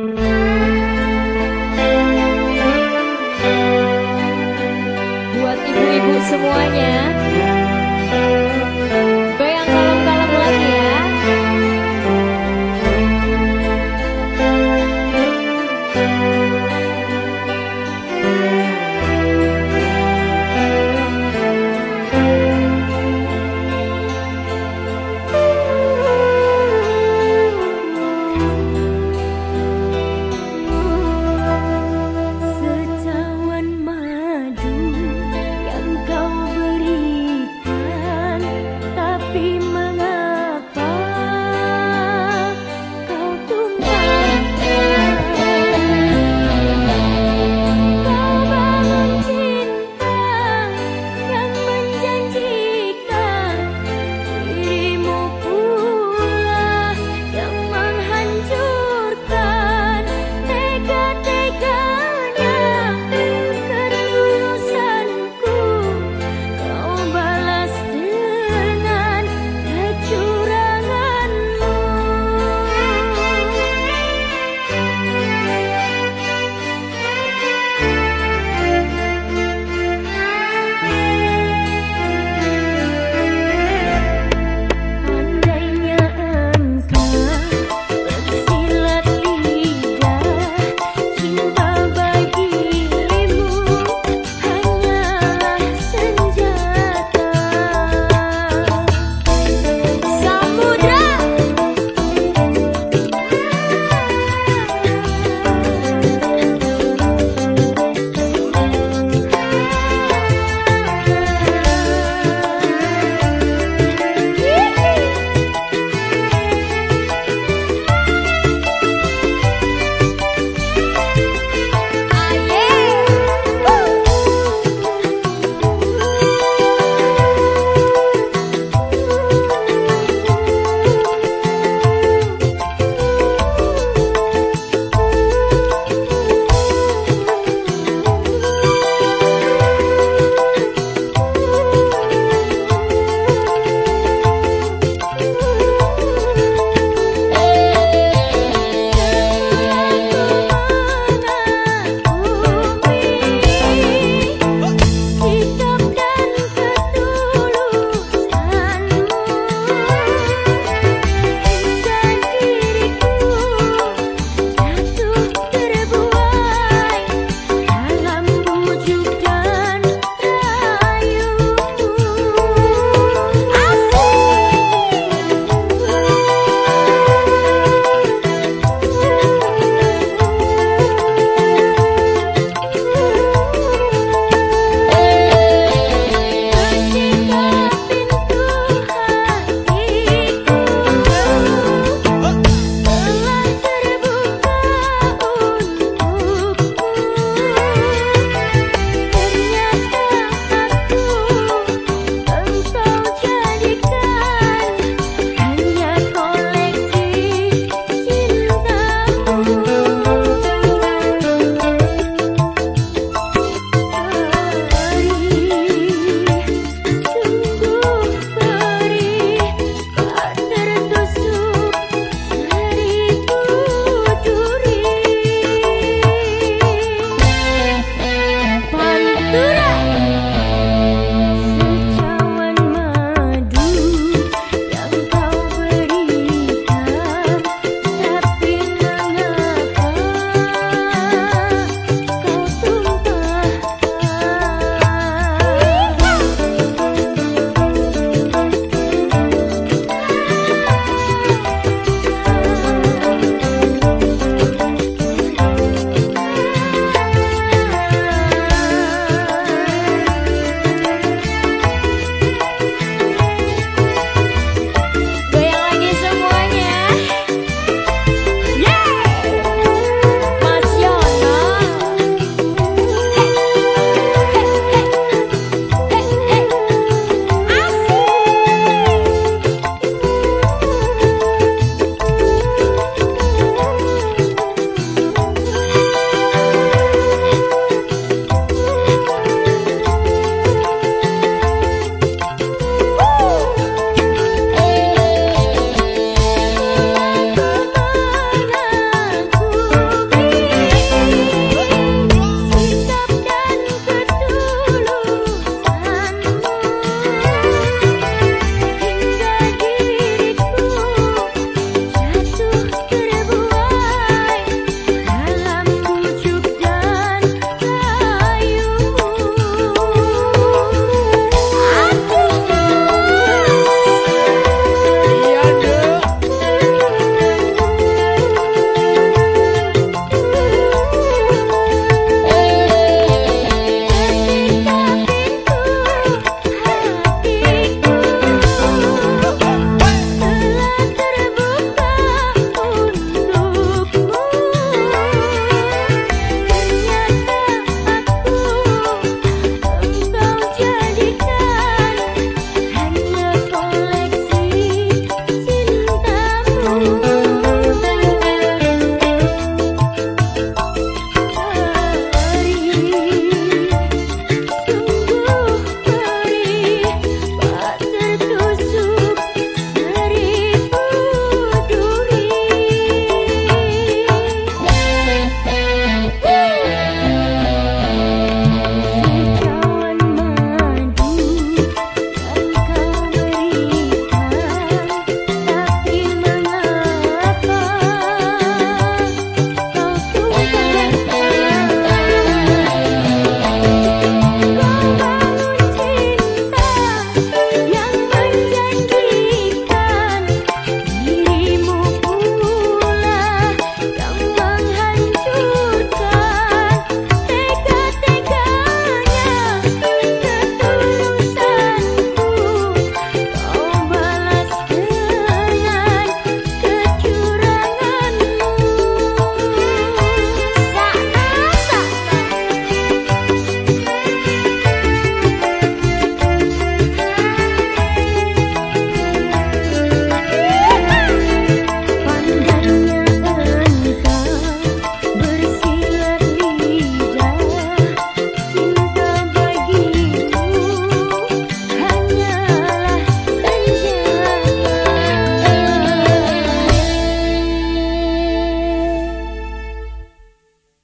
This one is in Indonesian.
Buat ibu-ibu semuanya